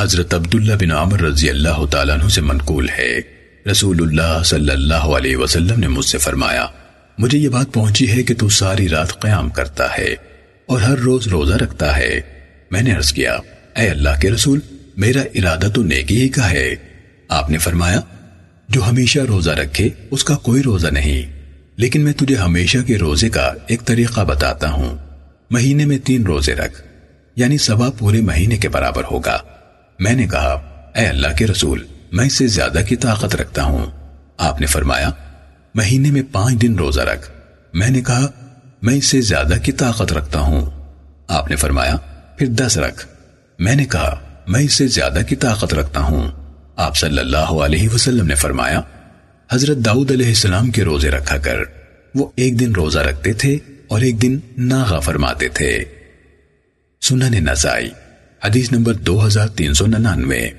حضرت عبداللہ بن عمر رضی اللہ تعالیٰ عنہ سے منقول ہے۔ رسول اللہ صلی اللہ علیہ وسلم نے مجھ سے فرمایا، مجھے یہ بات پہنچی ہے کہ تو ساری رات قیام کرتا ہے اور ہر روز روزہ رکھتا ہے۔ میں نے عرض کیا، اے اللہ کے رسول، میرا ارادہ تو نیکی ہی کا ہے۔ آپ نے فرمایا، جو ہمیشہ روزہ رکھے، اس کا کوئی روزہ نہیں۔ لیکن میں تجھے ہمیشہ کے روزے کا ایک طریقہ بتاتا ہوں۔ مہینے میں تین روزے رکھ یعنی سوا پورے مہینے کے برابر ہوگا۔ میں نے کہا، اے اللہ کے رسول، میں اس سے زیادہ کی طاقت رکھتا ہوں. آپ نے فرمایا، مہینے میں پانچ دن روزہ رکھ. میں نے کہا، میں اس سے زیادہ کی طاقت رکھتا ہوں. آپ نے فرمایا، پھر دس رکھ. میں نے کہا، میں اس سے زیادہ کی طاقت رکھتا ہوں. آپ صلی اللہ علیہ وسلم نے فرمایا، حضرت داؤد علیہ السلام کے روزے رکھا کر، وہ ایک دن روزہ رکھتے تھے اور ایک دن ناغا فرماتے تھے۔ سنن نسائی حدیث نمبر دو ہزار تین سو ننانوے۔